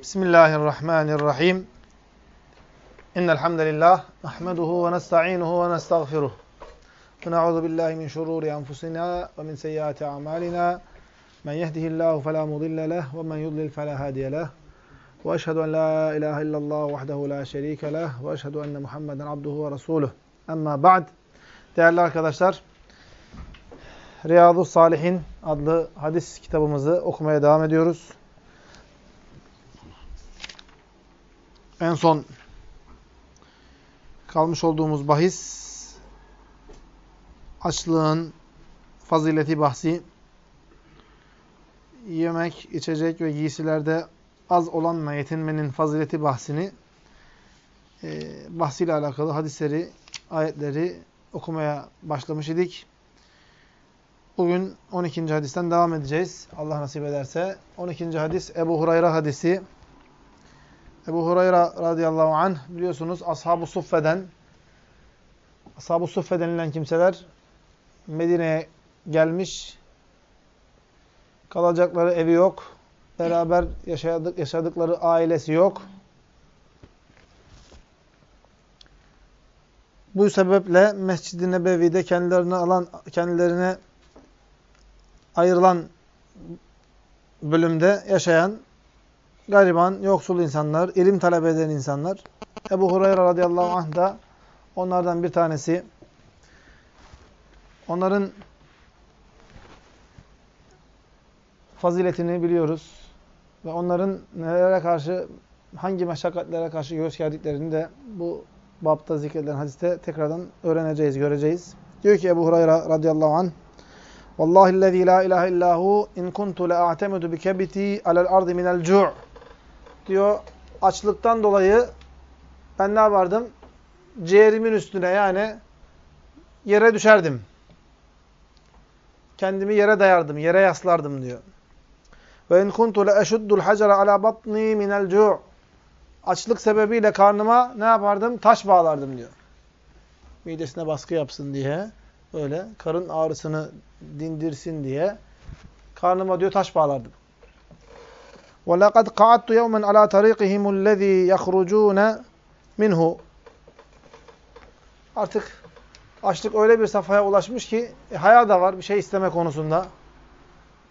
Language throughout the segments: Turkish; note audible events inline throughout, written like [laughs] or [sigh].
Bismillahirrahmanirrahim. İnnel hamdelellahi nahmeduhu ve nestainuhu ve nestağfiruh. Ve na'udzu billahi min şururi enfusina ve min seyyiati a'malina. Men yehdihillahu fela mudille leh ve men yudlil fela hadiye leh. Ve eşhedü en la ilahe illallah vahdehu la şerike leh ve eşhedü enne Muhammeden abduhu ve resuluh. Amma ba'd. Değerli arkadaşlar, Riyadu Salihin adlı hadis kitabımızı okumaya devam ediyoruz. En son kalmış olduğumuz bahis açlığın fazileti bahsi yemek, içecek ve giysilerde az olanla yetinmenin fazileti bahsini e, bahsiyle alakalı hadisleri, ayetleri okumaya başlamış idik. Bugün 12. hadisten devam edeceğiz. Allah nasip ederse. 12. hadis Ebu Hurayra hadisi. Ebu Hurayra radıyallahu anh biliyorsunuz Ashab-ı Suffe'den Ashab-ı Suffe denilen kimseler Medine'ye gelmiş. Kalacakları evi yok. Beraber yaşadık, yaşadıkları ailesi yok. Bu sebeple Mescid-i Nebevi'de kendilerine alan kendilerine ayrılan bölümde yaşayan gariban, yoksul insanlar, ilim talep eden insanlar. Ebu Hureyre radıyallahu anh da onlardan bir tanesi. Onların faziletini biliyoruz. Ve onların nelere karşı, hangi meşakkatlere karşı göğüs gerdiklerini de bu babta zikredilen hadiste tekrardan öğreneceğiz, göreceğiz. Diyor ki Ebu Hureyre radıyallahu anh, Vallahi lezî la ilahe illahu in kuntu le'a'temedu bi kebiti alel ardı minel cu' diyor. Açlıktan dolayı ben ne yapardım? Ciğerimin üstüne yani yere düşerdim. Kendimi yere dayardım, yere yaslardım diyor. Ve in kuntu le'eşuddul hacera ala batni minel cu' Açlık sebebiyle karnıma ne yapardım? Taş bağlardım diyor. Midesine baskı yapsın diye. Öyle karın ağrısını dindirsin diye karnıma diyor taş bağlardım. وَلَقَدْ قَعَدْتُ يَوْمًا عَلَى طَرِيقِهِمُ الَّذ۪ي يَخْرُجُونَ minhu. Artık açlık öyle bir safhaya ulaşmış ki e, haya da var bir şey isteme konusunda.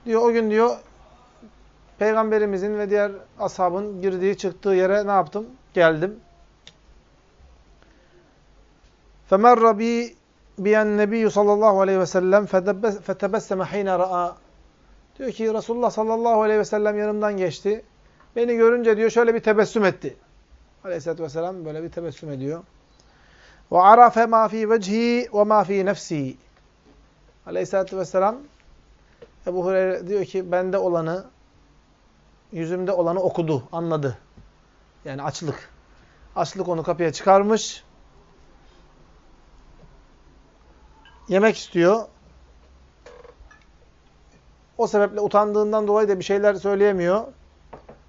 Diyor o gün diyor Peygamberimizin ve diğer ashabın girdiği çıktığı yere ne yaptım? Geldim. فَمَرَّ بِي biyen nebiyyü sallallahu aleyhi ve sellem fetebesseme hine ra'a. Diyor ki Resulullah sallallahu aleyhi ve sellem yanımdan geçti. Beni görünce diyor şöyle bir tebessüm etti. Aleyhisselatü vesselam böyle bir tebessüm ediyor. Ve arafe ma fi vecihi ve ma fi nefsi. Aleyhisselatü vesselam Ebu Hureyre diyor ki bende olanı yüzümde olanı okudu, anladı. Yani açlık. Açlık onu kapıya çıkarmış. yemek istiyor. O sebeple utandığından dolayı da bir şeyler söyleyemiyor.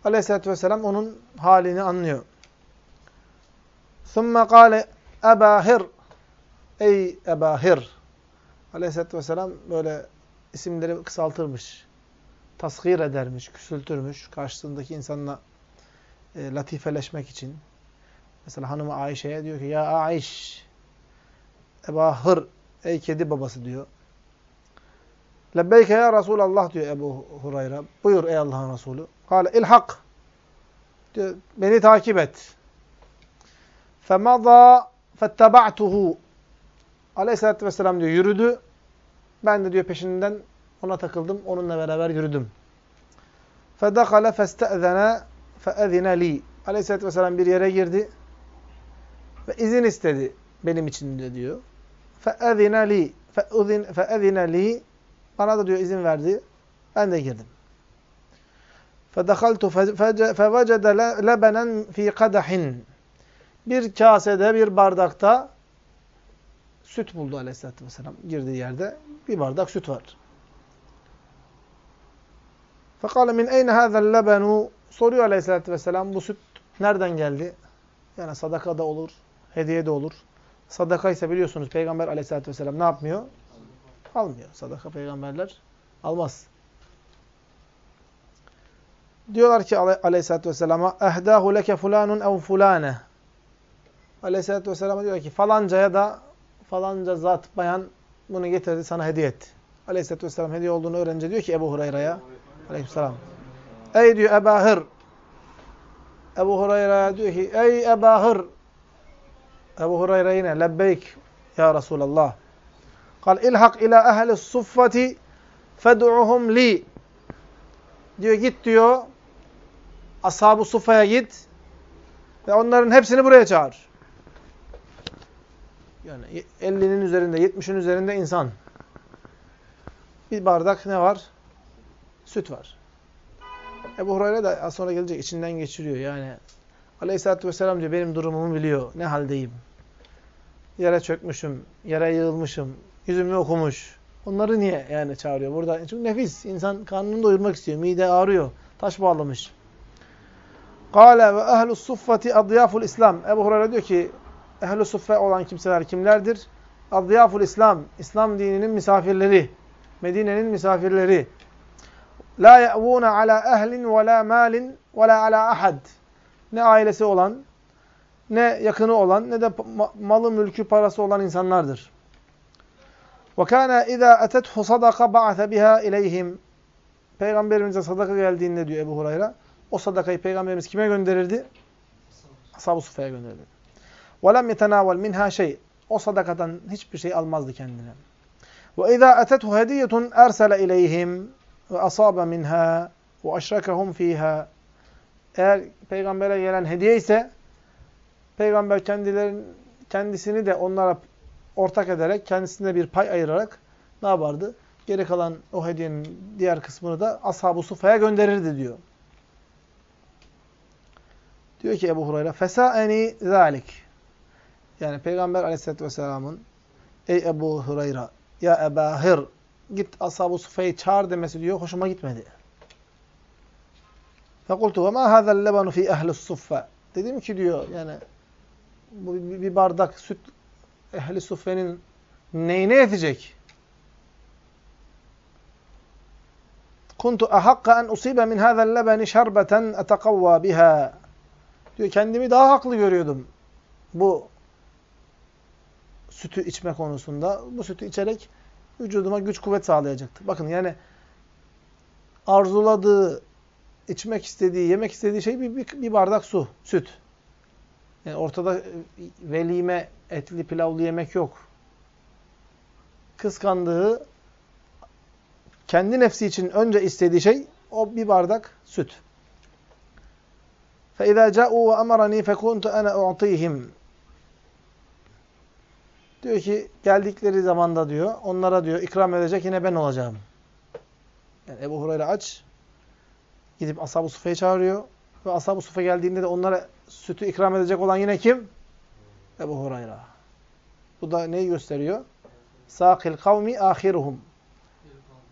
Aleyhisselatü Vesselam onun halini anlıyor. ثُمَّ قَالَ اَبَا Ey Eba Hir. Aleyhisselatü Vesselam böyle isimleri kısaltırmış. Tasgir edermiş, küsültürmüş. Karşısındaki insanla e, latifeleşmek için. Mesela hanımı Ayşe'ye diyor ki ya Aiş Eba Hır Ey kedi babası diyor. Lebbeyke ya Resulallah diyor Ebu Hureyre. Buyur ey Allah'ın Resulü. Kale ilhak. Diyor, beni takip et. Femada fettaba'tuhu. Aleyhisselatü Vesselam diyor yürüdü. Ben de diyor peşinden ona takıldım. Onunla beraber yürüdüm. Fedekale feste'zene fe'ezine li. Aleyhisselatü Vesselam bir yere girdi. Ve izin istedi benim için de diyor. Fe'ezine li. Fe'ezine li. Bana da diyor izin verdi. Ben de girdim. فَدَخَلْتُ فَوَجَدَ لَبَنًا ف۪ي قَدَحٍ Bir kasede, bir bardakta süt buldu aleyhissalatü vesselam. Girdiği yerde bir bardak süt var. فَقَالَ مِنْ اَيْنَ هَذَا اللَّبَنُ Soruyor aleyhissalatü vesselam bu süt nereden geldi? Yani sadaka da olur, hediye de olur. Sadaka ise biliyorsunuz Peygamber aleyhissalatü vesselam ne yapmıyor? almıyor. Sadaka peygamberler almaz. Diyorlar ki aleyhissalatü vesselama ehdahu leke fulanun ev fulane. Aleyhissalatü vesselama diyor ki falancaya da falanca zat bayan bunu getirdi sana hediye etti. Aleyhissalatü vesselam hediye olduğunu öğrenince diyor ki Ebu Hureyre'ye aleyhisselam. Ey diyor Ebahır. Ebu Hureyre'ye diyor ki ey Ebahır. Ebu Hureyre yine lebbeyk ya Resulallah. Kal ilhak ila ehli suffati fed'uhum li. Diyor git diyor ashab-ı git ve onların hepsini buraya çağır. Yani 50'nin üzerinde, 70'in üzerinde insan. Bir bardak ne var? Süt var. Ebu Hureyre de az sonra gelecek içinden geçiriyor. Yani Aleyhisselatü Vesselam diyor benim durumumu biliyor. Ne haldeyim? Yere çökmüşüm, yere yığılmışım, yüzümü okumuş. Onları niye yani çağırıyor burada? Çünkü nefis. insan karnını doyurmak istiyor. Mide ağrıyor. Taş bağlamış. Kale ve ehlus suffati adyaful İslam. Ebu Hureyre diyor ki ehl-i suffe olan kimseler kimlerdir? Adyaful İslam, İslam dininin misafirleri, Medine'nin misafirleri. La ye'vûne ala ehlin ve la malin ve la ala ahad. Ne ailesi olan, ne yakını olan, ne de malı, mülkü, parası olan insanlardır. وَكَانَ اِذَا اَتَتْهُ صَدَقَ بَعَثَ بِهَا اِلَيْهِمْ Peygamberimize sadaka geldiğinde diyor Ebu Hurayra, o sadakayı Peygamberimiz kime gönderirdi? Ashab-ı Suffa'ya gönderirdi. وَلَمْ يَتَنَاوَلْ minha şey. O sadakadan hiçbir şey almazdı kendine. وَاِذَا اَتَتْهُ هَدِيَّةٌ اَرْسَلَ اِلَيْهِمْ وَأَصَابَ مِنْهَا وَاَشْرَكَهُمْ ف۪يهَا Eğer peygambere gelen hediye ise peygamber kendilerin kendisini de onlara ortak ederek, kendisine bir pay ayırarak ne yapardı? Geri kalan o hediyenin diğer kısmını da ashab-ı sufaya gönderirdi diyor. Diyor ki Ebu Hureyre, Fesâeni zâlik. Yani Peygamber aleyhissalatü vesselamın Ey Ebu Hureyre, ya Ebahir, git ashab-ı sufayı çağır demesi diyor, hoşuma gitmedi. Fekultu ve ma hâzel lebanu fî ehlis suffe. Dedim ki diyor, yani bu bir bardak süt ehli suffenin neyine yetecek? Kuntu ahakka en usibe min hâzel lebeni şerbeten etekavva biha. Diyor kendimi daha haklı görüyordum. Bu sütü içme konusunda bu sütü içerek vücuduma güç kuvvet sağlayacaktı. Bakın yani arzuladığı, içmek istediği, yemek istediği şey bir, bir, bir bardak su, süt. Yani ortada velime, etli, pilavlı yemek yok. Kıskandığı, kendi nefsi için önce istediği şey o bir bardak süt. فَاِذَا جَاءُوا وَأَمَرَنِي فَكُنْتُ أَنَا اُعْطِيهِمْ Diyor ki geldikleri zamanda diyor onlara diyor ikram edecek yine ben olacağım. Yani Ebu Hureyre aç. Gidip Ashab-ı Sufa'yı çağırıyor. Ve Ashab-ı Sufa geldiğinde de onlara sütü ikram edecek olan yine kim? Ebu Hureyre. Bu da neyi gösteriyor? Sâkil kavmi âhiruhum.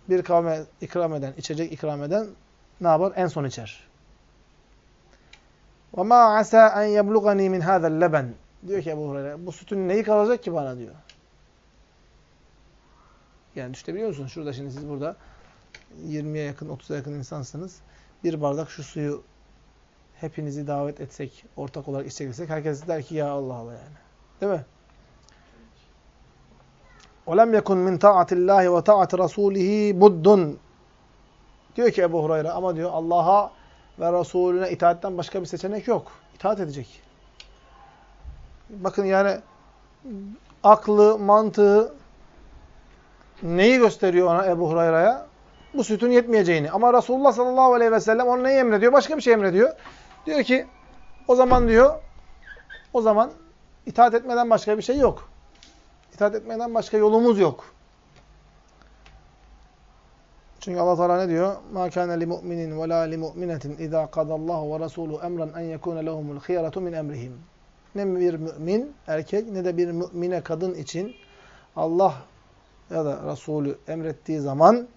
Bir kavme ikram eden, içecek ikram eden ne yapar? En son içer. وَمَا عَسَى أَنْ يَبْلُغَنِي مِنْ هَذَا اللَّبَنِ Diyor ki Ebu Hureyre, bu sütün neyi kalacak ki bana diyor. Yani düşünebiliyor musunuz? Şurada şimdi siz burada 20'ye yakın, 30'a yakın insansınız. Bir bardak şu suyu hepinizi davet etsek, ortak olarak içeceksek herkes der ki ya Allah Allah yani. Değil mi? وَلَمْ يَكُنْ مِنْ تَعَةِ اللّٰهِ وَتَعَةِ رَسُولِهِ بُدٌّ Diyor ki Ebu Hureyre ama diyor Allah'a ve Resulüne itaatten başka bir seçenek yok. İtaat edecek. Bakın yani aklı, mantığı neyi gösteriyor ona Ebu Hurayra'ya? Bu sütün yetmeyeceğini. Ama Resulullah sallallahu aleyhi ve sellem ona neyi emrediyor? Başka bir şey emrediyor. Diyor ki o zaman diyor o zaman itaat etmeden başka bir şey yok. İtaat etmeden başka yolumuz yok. Çünkü Allah Teala ne diyor? Ma kana li mu'minin ve la li mu'minetin iza qadallahu ve rasuluhu emran en yekuna lehumul khiyaratu min emrihim ne bir mümin erkek ne de bir mümine kadın için Allah ya da Resulü emrettiği zaman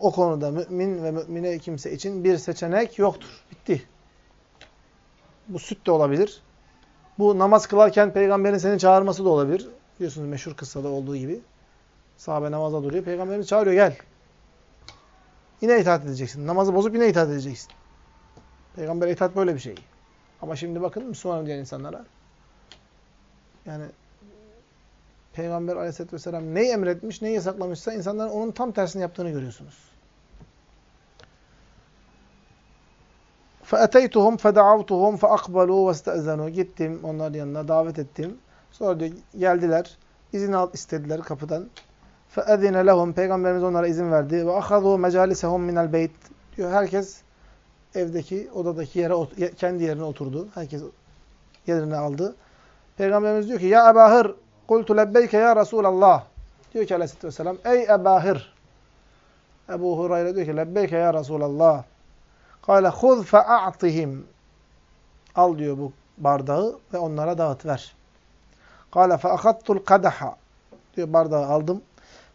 o konuda mümin ve mümine kimse için bir seçenek yoktur. Bitti. Bu süt de olabilir. Bu namaz kılarken peygamberin seni çağırması da olabilir. Biliyorsunuz meşhur kıssada olduğu gibi. Sahabe namaza duruyor. Peygamberimiz çağırıyor gel. Yine itaat edeceksin. Namazı bozup yine itaat edeceksin. Peygamber itaat böyle bir şey. Ama şimdi bakın Müslüman diyen insanlara. Yani Peygamber aleyhisselatü vesselam neyi emretmiş, neyi yasaklamışsa insanların onun tam tersini yaptığını görüyorsunuz. فَاَتَيْتُهُمْ فَدَعَوْتُهُمْ فَاَقْبَلُوا وَاسْتَأْذَنُوا Gittim, onların yanına davet ettim. Sonra diyor, geldiler, izin al istediler kapıdan. فَاَذِنَ لَهُمْ Peygamberimiz onlara izin verdi. وَاَخَذُوا مَجَالِسَهُمْ مِنَ الْبَيْتِ Diyor, herkes evdeki, odadaki yere, kendi yerine oturdu. Herkes yerine aldı. Peygamberimiz diyor ki, Ya Ebahır, kultu lebbeyke ya Resulallah. Diyor ki aleyhissalatü vesselam, Ey Ebahır. Ebu Hurayra diyor ki, lebbeyke ya Resulallah. Kale huz fe'a'tihim. Al diyor bu bardağı ve onlara dağıt ver. Kale fe'akattul kadaha. Diyor bardağı aldım.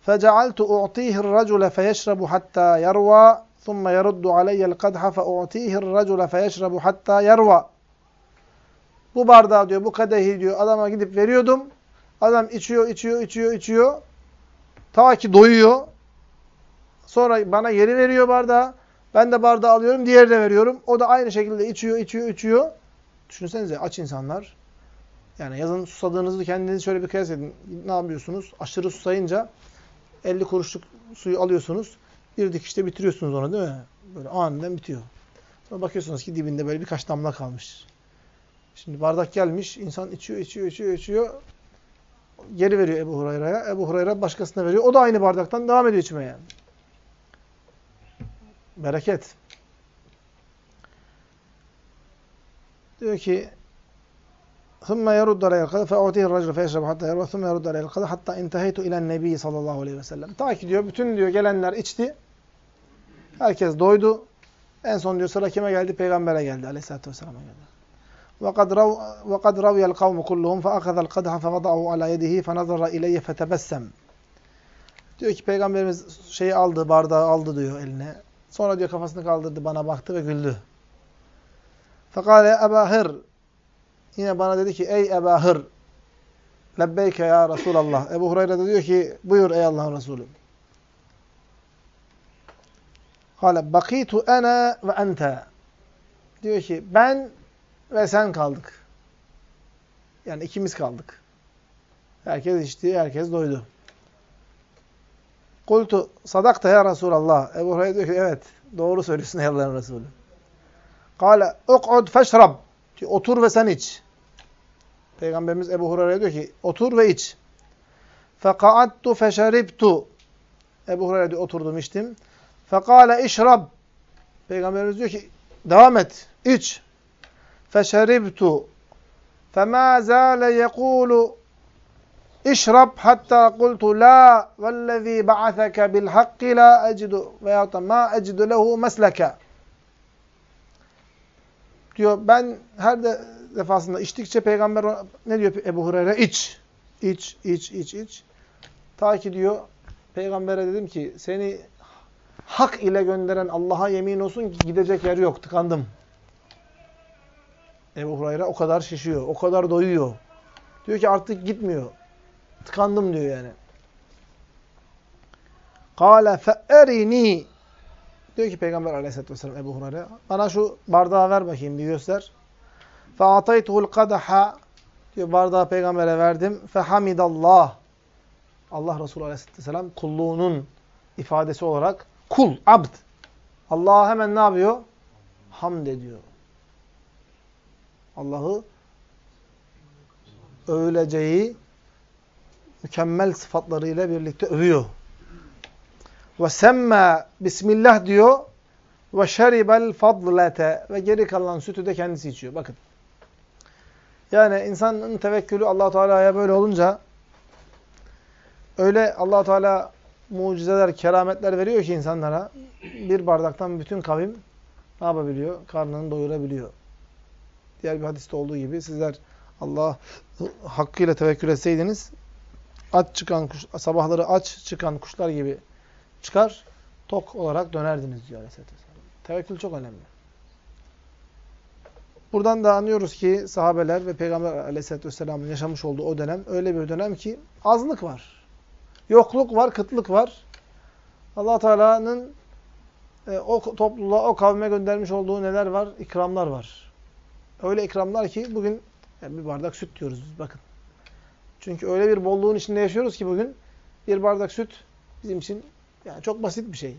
فَجَعَلْتُ اُعْطِيهِ الرَّجُلَ فَيَشْرَبُ حَتَّى يَرْوَى ثُمَّ يَرُدُّ عَلَيَّ الْقَدْحَ فَاُعْطِيهِ الرَّجُلَ فَيَشْرَبُ حَتَّى يَرْوَى Bu bardağı diyor, bu kadehi diyor adama gidip veriyordum. Adam içiyor, içiyor, içiyor, içiyor. Ta ki doyuyor. Sonra bana geri veriyor bardağı. Ben de bardağı alıyorum, diğerine veriyorum. O da aynı şekilde içiyor, içiyor, içiyor. Düşünsenize aç insanlar. Yani yazın susadığınızı kendiniz şöyle bir kıyas edin. Ne yapıyorsunuz? Aşırı susayınca 50 kuruşluk suyu alıyorsunuz. Bir dikişte bitiriyorsunuz onu değil mi? Böyle aniden bitiyor. Sonra bakıyorsunuz ki dibinde böyle birkaç damla kalmış. Şimdi bardak gelmiş, insan içiyor, içiyor, içiyor, içiyor. Geri veriyor Ebu Hurayra'ya. Ebu Hurayra başkasına veriyor. O da aynı bardaktan devam ediyor içmeye. Bereket. Diyor ki ثُمَّ يَرُدَّ عَلَيَ الْقَدَ فَاُعْتِهِ الرَّجُلُ فَيَشْرَبُ حَتَّى يَرْوَ ثُمَّ يَرُدَّ عَلَيَ الْقَدَ حَتَّى اِنْتَهَيْتُ اِلَى النَّبِيِّ sallallahu aleyhi ve sellem. Ta ki diyor bütün diyor gelenler içti. Herkes doydu. En son diyor sıra kime geldi? Peygamber'e geldi. Aleyhisselatü vesselam'a geldi. وَقَدْ رَوْيَ الْقَوْمُ كُلُّهُمْ فَأَخَذَ الْقَدْحَ فَوَضَعَهُ عَلَى يَدِهِ فَنَظَرَ إِلَيَّ فَتَبَسَّمْ Diyor ki Peygamberimiz şeyi aldı, bardağı aldı diyor eline. Sonra diyor kafasını kaldırdı, bana baktı ve güldü. Fekale Eba Hır. Yine bana dedi ki ey Eba Hır. Lebbeyke ya Resulallah. Ebu Hureyre de diyor ki buyur ey Allah'ın Resulü. Kale bakitu ene ve ente. Diyor ki ben ve sen kaldık. Yani ikimiz kaldık. Herkes içti, herkes doydu. Kultu sadakta ya Resulallah. Ebu Hureyre diyor ki evet doğru söylüyorsun ey Allah'ın Resulü. Kale uk'ud feşrab. Otur ve sen iç. Peygamberimiz Ebu Hureyre diyor ki otur ve iç. Feka'attu feşeribtu. Ebu Hureyre diyor oturdum içtim. Fekale işrab. Peygamberimiz diyor ki devam et, iç. Feşeribtu. Fema zâle yekûlu İşrab hatta kultu la vellezî ba'atheke bil hakki la ecidu veyahut da ma ecidu lehu mesleke. Diyor ben her de defasında içtikçe peygamber ne diyor Ebu Hureyre? İç. İç, iç, iç, iç. Ta ki diyor peygambere dedim ki seni hak ile gönderen Allah'a yemin olsun ki gidecek yer yok. Tıkandım. Ebu Hureyre o kadar şişiyor. O kadar doyuyor. Diyor ki artık gitmiyor. Tıkandım diyor yani. Kale fe'erini diyor ki Peygamber aleyhissalatü vesselam Ebu Hureyre bana şu bardağı ver bakayım bir göster. Fe'ataytuhul kadaha diyor bardağı peygambere verdim. Fehamidallah Allah Resulü aleyhissalatü vesselam kulluğunun ifadesi olarak kul, abd. Allah'a hemen ne yapıyor? Hamd ediyor. Allah'ı övüleceği, mükemmel sıfatlarıyla birlikte övüyor. Ve semme Bismillah diyor ve şeribel fadlete ve geri kalan sütü de kendisi içiyor. Bakın. Yani insanın tevekkülü allah Teala'ya böyle olunca öyle allah Teala mucizeler, kerametler veriyor ki insanlara bir bardaktan bütün kavim ne yapabiliyor? Karnını doyurabiliyor. Diğer bir hadiste olduğu gibi sizler Allah hakkıyla tevekkül etseydiniz aç çıkan kuş, sabahları aç çıkan kuşlar gibi çıkar, tok olarak dönerdiniz diyor Aleyhisselatü Vesselam. Tevekkül çok önemli. Buradan da anlıyoruz ki sahabeler ve Peygamber Aleyhisselatü Vesselam'ın yaşamış olduğu o dönem öyle bir dönem ki azlık var. Yokluk var, kıtlık var. allah Teala'nın e, o topluluğa, o kavme göndermiş olduğu neler var? İkramlar var. Öyle ikramlar ki bugün yani bir bardak süt diyoruz biz bakın. Çünkü öyle bir bolluğun içinde yaşıyoruz ki bugün bir bardak süt bizim için yani çok basit bir şey.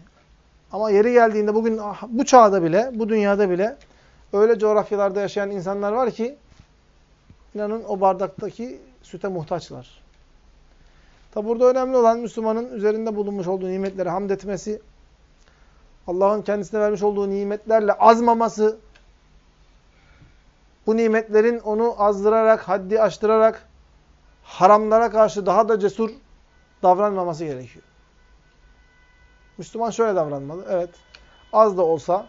Ama yeri geldiğinde bugün ah, bu çağda bile, bu dünyada bile öyle coğrafyalarda yaşayan insanlar var ki inanın o bardaktaki süte muhtaçlar. Tabi burada önemli olan Müslümanın üzerinde bulunmuş olduğu nimetlere hamd etmesi, Allah'ın kendisine vermiş olduğu nimetlerle azmaması, bu nimetlerin onu azdırarak, haddi aştırarak, haramlara karşı daha da cesur davranmaması gerekiyor. Müslüman şöyle davranmalı. Evet, az da olsa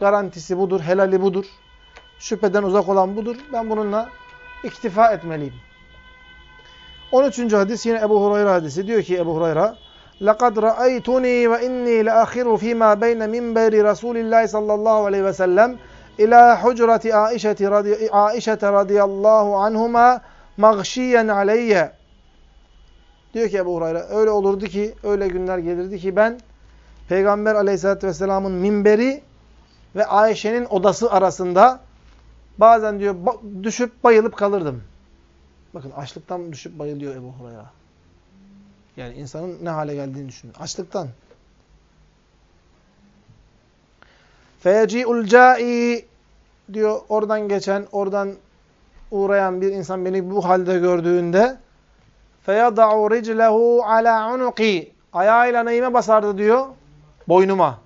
garantisi budur, helali budur. Şüpheden uzak olan budur. Ben bununla iktifa etmeliyim. 13. hadis yine Ebu Hurayra hadisi. Diyor ki Ebu Hurayra, لَقَدْ رَأَيْتُنِي وَاِنِّي لَأَخِرُ ف۪ي مَا بَيْنَ مِنْبَرِ رَسُولِ اللّٰهِ sallallahu aleyhi ve sellem ila hucrati Aişe radıyallahu anhuma mağşiyen aleyye. Diyor ki Ebu Hurayra öyle olurdu ki öyle günler gelirdi ki ben Peygamber aleyhissalatü vesselamın minberi ve Ayşe'nin odası arasında bazen diyor düşüp bayılıp kalırdım. Bakın açlıktan düşüp bayılıyor Ebu Hurayra. Yani insanın ne hale geldiğini düşünün. Açlıktan. Feyeci'ul ca'i diyor oradan geçen, oradan uğrayan bir insan beni bu halde gördüğünde feyada'u riclehu ala unuqi ayağıyla neyime basardı diyor? Boynuma.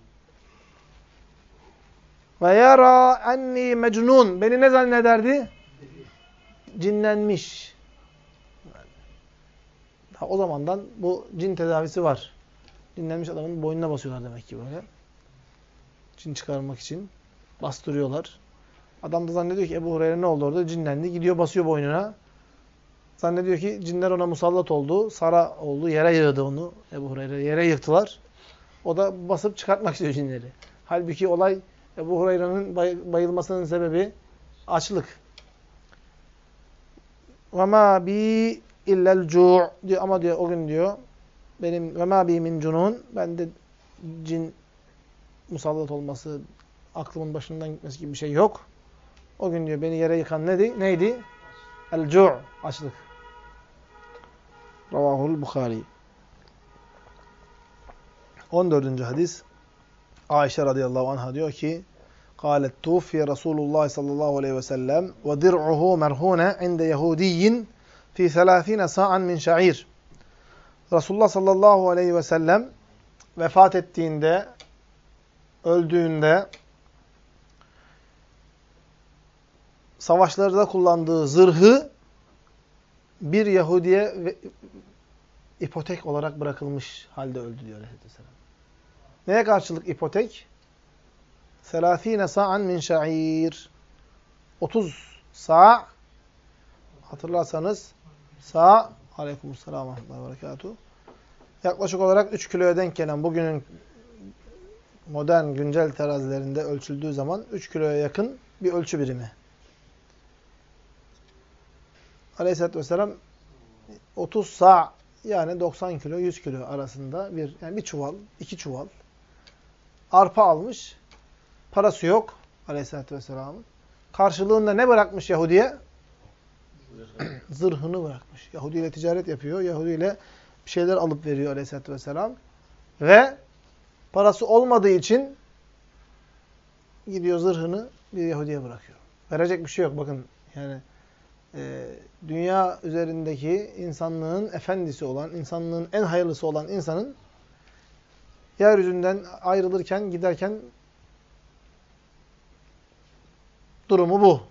Ve yara enni mecnun. Beni ne zannederdi? Cinlenmiş. Daha o zamandan bu cin tedavisi var. Cinlenmiş adamın boynuna basıyorlar demek ki böyle. Cin çıkarmak için. Bastırıyorlar. Adam da zannediyor ki Ebu Hureyre ne oldu orada? Cinlendi. Gidiyor basıyor boynuna. Zannediyor ki cinler ona musallat oldu. Sara oldu. Yere yığdı onu. Ebu Hureyre yere yıktılar. O da basıp çıkartmak istiyor cinleri. Halbuki olay Ebu Hureyre'nin bayılmasının sebebi açlık. Ve ma bi illel cu' diyor ama diyor o gün diyor benim ve ma bi min cunun bende cin musallat olması, aklımın başından gitmesi gibi bir şey yok. O gün diyor beni yere yıkan neydi? Neydi? El cu' açlık. Ravahul Bukhari. 14. hadis Ayşe radıyallahu anha diyor ki قالت توفي رسول الله صلى الله عليه وسلم ودرعه مرهونة عند يهودي في ثلاثين ساعا من شعير Resulullah sallallahu aleyhi ve sellem vefat ettiğinde, öldüğünde savaşlarda kullandığı zırhı bir Yahudiye ipotek olarak bırakılmış halde öldü diyor Aleyhisselam. Neye karşılık ipotek? Selâfîne sa'an min şa'ir. 30 sa' hatırlarsanız sa' aleykümselam ve berekatuhu. Yaklaşık olarak 3 kiloya denk gelen bugünün modern güncel terazilerinde ölçüldüğü zaman 3 kiloya yakın bir ölçü birimi. Aleyhisselatü Vesselam 30 sa' yani 90 kilo 100 kilo arasında bir yani bir çuval, iki çuval arpa almış. Parası yok Aleyhisselatü Vesselam'ın. Karşılığında ne bırakmış Yahudi'ye? [clears throat] Zırhını bırakmış. Yahudi ile ticaret yapıyor. Yahudi ile bir şeyler alıp veriyor Aleyhisselatü Vesselam. Ve parası olmadığı için gidiyor zırhını bir Yahudi'ye bırakıyor. Verecek bir şey yok. Bakın yani e, dünya üzerindeki insanlığın efendisi olan, insanlığın en hayırlısı olan insanın yeryüzünden ayrılırken, giderken durumu bu.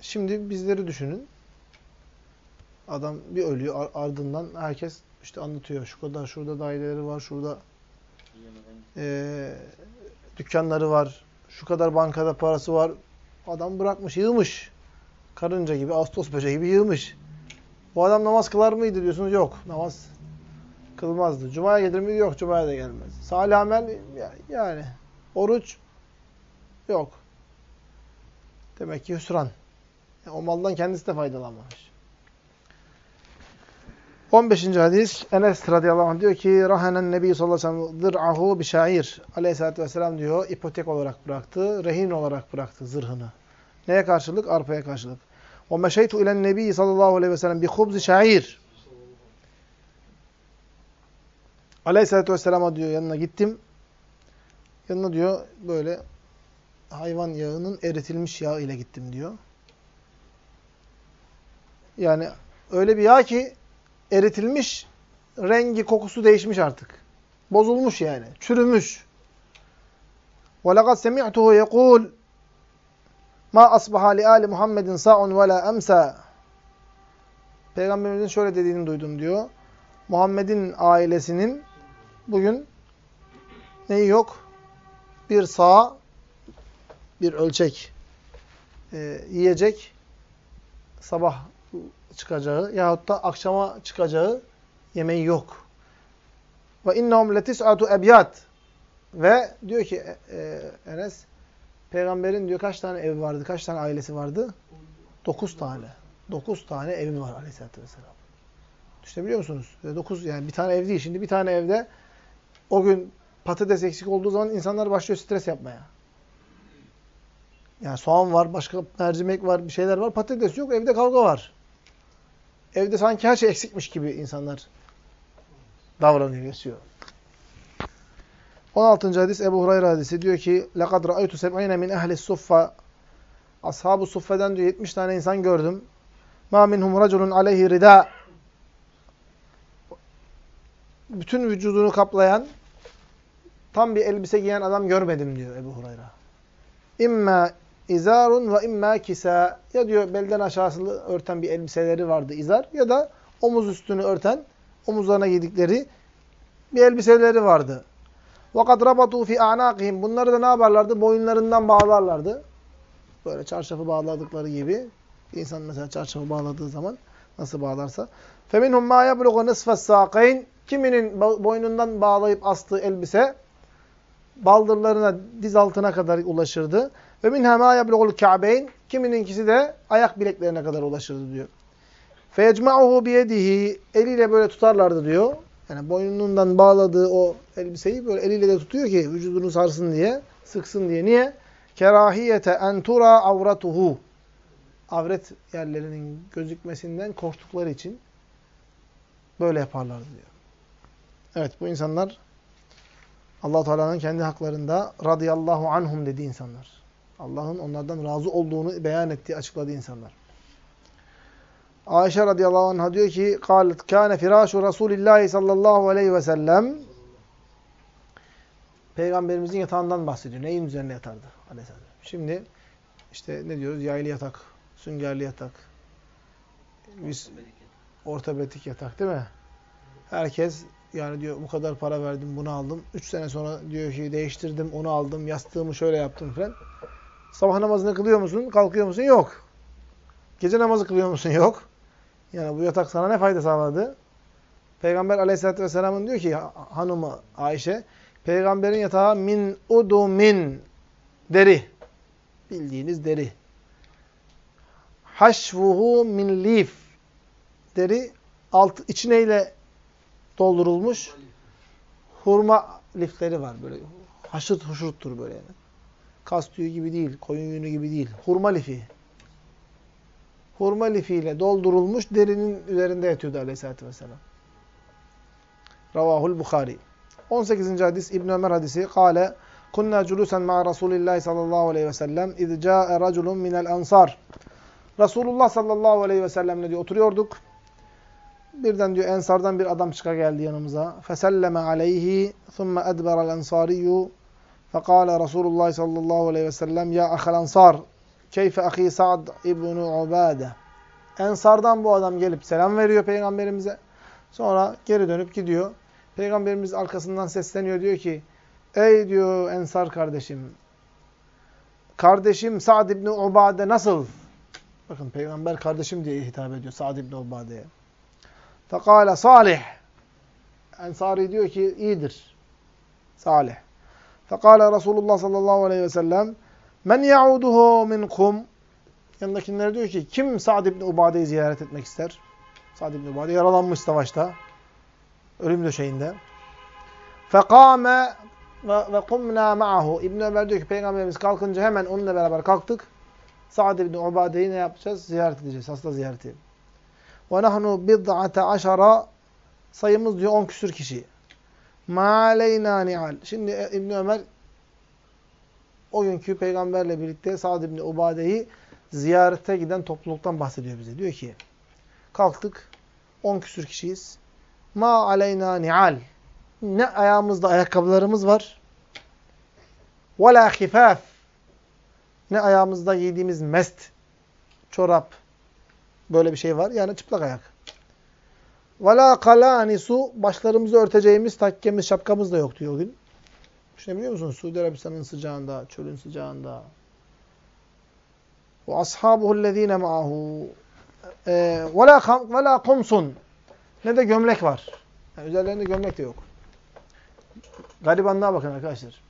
Şimdi bizleri düşünün. Adam bir ölüyor ardından herkes işte anlatıyor. Şu kadar şurada daireleri var, şurada e, dükkanları var, şu kadar bankada parası var, Adam bırakmış, yığmış. Karınca gibi, Ağustos böceği gibi yığmış. Bu adam namaz kılar mıydı diyorsunuz? Yok. Namaz kılmazdı. Cuma'ya gelir miydi? Yok. Cuma'ya da gelmez. Salih amel yani. Oruç yok. Demek ki hüsran. Yani o maldan kendisi de faydalanmamış. 15. hadis Enes radıyallahu anh diyor ki Rahanen Nebi sallallahu aleyhi ve sellem zır'ahu bi şair. Aleyhisselatü vesselam diyor ipotek olarak bıraktı, rehin olarak bıraktı zırhını. Neye karşılık? Arpaya karşılık. O meşeytu ilen Nebi sallallahu aleyhi ve sellem bi hubzi şair. Aleyhisselatü vesselama diyor yanına gittim. Yanına diyor böyle hayvan yağının eritilmiş yağ ile gittim diyor. Yani öyle bir yağ ki eritilmiş, rengi, kokusu değişmiş artık. Bozulmuş yani, çürümüş. وَلَقَدْ سَمِعْتُهُ يَقُولُ مَا أَصْبَحَ لِآلِ مُحَمَّدٍ سَاعٌ وَلَا أَمْسَى Peygamberimizin şöyle dediğini duydum diyor. Muhammed'in ailesinin bugün neyi yok? Bir sağ, bir ölçek e, yiyecek sabah çıkacağı yahut da akşama çıkacağı yemeği yok. Ve innahum letis'atu ebyat ve diyor ki e, e, Enes peygamberin diyor kaç tane evi vardı, kaç tane ailesi vardı? Dokuz tane. Dokuz tane evi var aleyhissalatü vesselam. Düşünebiliyor musunuz? Dokuz yani bir tane ev değil. Şimdi bir tane evde o gün patates eksik olduğu zaman insanlar başlıyor stres yapmaya. Yani soğan var, başka mercimek var, bir şeyler var. Patates yok, evde kavga var Evde sanki her şey eksikmiş gibi insanlar davranıyor, yaşıyor. 16. hadis Ebu Hurayra hadisi diyor ki لَقَدْ رَأَيْتُ سَبْعِينَ مِنْ اَهْلِ السُّفَّةِ Ashab-ı Suffe'den diyor 70 tane insan gördüm. مَا مِنْهُمْ رَجُلٌ عَلَيْهِ رِدَى Bütün vücudunu kaplayan tam bir elbise giyen adam görmedim diyor Ebu Hurayra. İmma izarun ve imma kisa. Ya diyor belden aşağısını örten bir elbiseleri vardı izar ya da omuz üstünü örten omuzlarına giydikleri bir elbiseleri vardı. Vakat rabatu fi anaqihim. Bunları da ne yaparlardı? Boyunlarından bağlarlardı. Böyle çarşafı bağladıkları gibi. İnsan mesela çarşafı bağladığı zaman nasıl bağlarsa. Feminhum ma yablughu nisfas saqayn. Kiminin boynundan bağlayıp astığı elbise baldırlarına, diz altına kadar ulaşırdı. Ve minha ma yablugul ka'beyn. Kimininkisi de ayak bileklerine kadar ulaşırdı diyor. Feyecma'uhu biyedihi. Eliyle böyle tutarlardı diyor. Yani boynundan bağladığı o elbiseyi böyle eliyle de tutuyor ki vücudunu sarsın diye, sıksın diye. Niye? Kerahiyete en tura avratuhu. Avret yerlerinin gözükmesinden korktukları için böyle yaparlardı diyor. Evet bu insanlar allah Teala'nın kendi haklarında radıyallahu anhum dediği insanlar. Allah'ın onlardan razı olduğunu beyan ettiği, açıkladığı insanlar. Ayşe radıyallahu anh'a diyor ki قالت كان فراش رسول الله sallallahu aleyhi ve sellem Peygamberimizin yatağından bahsediyor. Neyin üzerine yatardı? Aleyhisselam. Şimdi işte ne diyoruz? Yaylı yatak, süngerli yatak, biz ortopedik yatak değil mi? Herkes yani diyor bu kadar para verdim bunu aldım. Üç sene sonra diyor ki değiştirdim onu aldım. Yastığımı şöyle yaptım falan. Sabah namazını kılıyor musun? Kalkıyor musun? Yok. Gece namazı kılıyor musun? Yok. Yani bu yatak sana ne fayda sağladı? Peygamber aleyhissalatü vesselamın diyor ki hanımı Ayşe, peygamberin yatağı min udumin deri. Bildiğiniz deri. Haşvuhu min lif. Deri alt içineyle doldurulmuş hurma lifleri var böyle. Haşırt huşurttur böyle yani. Kas tüyü gibi değil, koyun yünü gibi değil. Hurma lifi. Hurma lifiyle doldurulmuş derinin üzerinde yatıyordu aleyhissalatü vesselam. Ravahul Bukhari. 18. hadis İbn Ömer hadisi. Kale kunna culusen ma Resulillah sallallahu aleyhi ve sellem iz ca'e raculun minel ansar. Resulullah sallallahu aleyhi ve sellemle diyor oturuyorduk. Birden diyor ensardan bir adam çıka geldi yanımıza. Feselleme aleyhi thumma edbera'l ensariyyu fekale Resulullah sallallahu aleyhi ve sellem ya ahel ensar keyfe ahi Sa'd ibn Ubade. Ensardan bu adam gelip selam veriyor peygamberimize. Sonra geri dönüp gidiyor. Peygamberimiz arkasından sesleniyor diyor ki Ey diyor Ensar kardeşim. Kardeşim Sa'd ibn Ubade nasıl? Bakın peygamber kardeşim diye hitap ediyor Sa'd ibn Ubade'ye. Fekale salih. Ensari diyor ki iyidir. Salih. Fekale Resulullah sallallahu aleyhi ve sellem men ya'uduhu minkum yanındakiler diyor ki kim Sa'd ibn Ubade'yi ziyaret etmek ister? Sa'd ibn Ubade yaralanmış savaşta. Ölüm döşeğinde. Fekame ve kumna ma'ahu. İbn Ömer diyor ki Peygamberimiz kalkınca hemen onunla beraber kalktık. Sa'd ibn Ubade'yi ne yapacağız? Ziyaret edeceğiz. Hasta ziyareti. Ve nahnu bid'ate aşara sayımız diyor 10 küsür kişi. Ma aleyna ni'al. Şimdi e, İbn Ömer o günkü peygamberle birlikte Sa'd ibn Ubade'yi ziyarete giden topluluktan bahsediyor bize. Diyor ki kalktık 10 küsür kişiyiz. Ma aleyna ni'al. Ne ayağımızda ayakkabılarımız var. Ve la khifaf. Ne ayağımızda giydiğimiz mest, çorap, böyle bir şey var. Yani çıplak ayak. Ve la kalanisu. Başlarımızı örteceğimiz takkemiz, şapkamız da yok diyor o gün. Düşünebiliyor musunuz? Suudi Arabistan'ın sıcağında, çölün sıcağında. Ashabuhullezine ma'ahu. Ve la kumsun. Ne de gömlek var. Yani üzerlerinde gömlek de yok. Garibanlığa bakın arkadaşlar.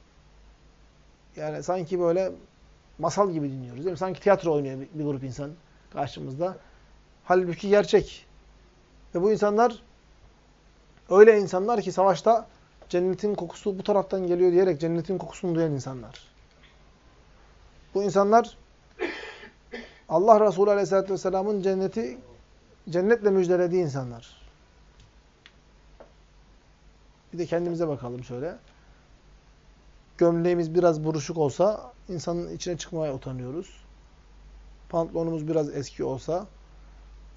Yani sanki böyle masal gibi dinliyoruz değil mi? Sanki tiyatro oynuyor bir, bir grup insan karşımızda. Halbuki gerçek. Ve bu insanlar öyle insanlar ki savaşta cennetin kokusu bu taraftan geliyor diyerek cennetin kokusunu duyan insanlar. Bu insanlar Allah Resulü Aleyhisselatü Vesselam'ın cenneti cennetle müjdelediği insanlar. Bir de kendimize bakalım şöyle. Gömleğimiz biraz buruşuk olsa insanın içine çıkmaya utanıyoruz. Pantolonumuz biraz eski olsa,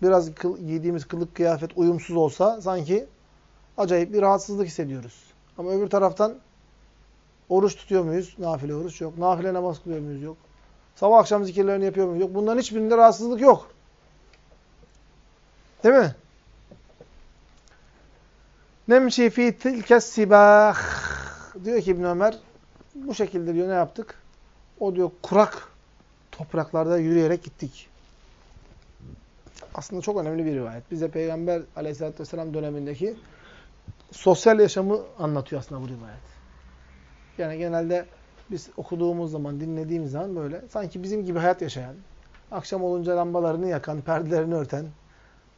biraz kıl, giydiğimiz kılık kıyafet uyumsuz olsa sanki acayip bir rahatsızlık hissediyoruz. Ama öbür taraftan oruç tutuyor muyuz? Nafile oruç yok. Nafile namaz kılıyor muyuz? Yok. Sabah akşam zikirlerini yapıyor muyuz? Yok. Bunların hiçbirinde rahatsızlık yok. Değil mi? Nemşi fi tilkes sibah. Diyor ki İbn Ömer bu şekilde diyor ne yaptık? O diyor kurak topraklarda yürüyerek gittik. Aslında çok önemli bir rivayet. Bize Peygamber aleyhissalatü vesselam dönemindeki sosyal yaşamı anlatıyor aslında bu rivayet. Yani genelde biz okuduğumuz zaman, dinlediğimiz zaman böyle sanki bizim gibi hayat yaşayan, akşam olunca lambalarını yakan, perdelerini örten,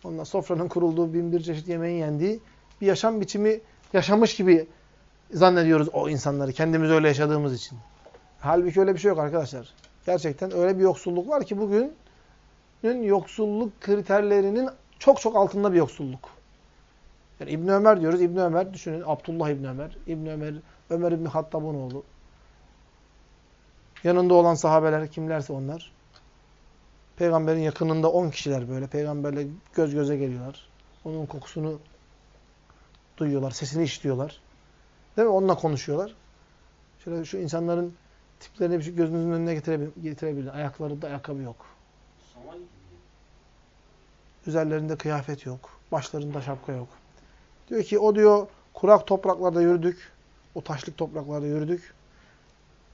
ondan sofranın kurulduğu bin bir çeşit yemeğin yendiği bir yaşam biçimi yaşamış gibi zannediyoruz o insanları. Kendimiz öyle yaşadığımız için. Halbuki öyle bir şey yok arkadaşlar. Gerçekten öyle bir yoksulluk var ki bugünün yoksulluk kriterlerinin çok çok altında bir yoksulluk. Yani İbn Ömer diyoruz. İbn Ömer düşünün Abdullah İbn Ömer, İbn Ömer, Ömer İbn Hattab'ın oğlu. Yanında olan sahabeler kimlerse onlar. Peygamberin yakınında 10 kişiler böyle. Peygamberle göz göze geliyorlar. Onun kokusunu duyuyorlar, sesini işitiyorlar. Değil mi? Onunla konuşuyorlar. Şöyle şu insanların tiplerini bir şey gözünüzün önüne getirebilir. getirebilir. Ayaklarında ayakkabı yok. Üzerlerinde kıyafet yok. Başlarında şapka yok. Diyor ki o diyor kurak topraklarda yürüdük. O taşlık topraklarda yürüdük.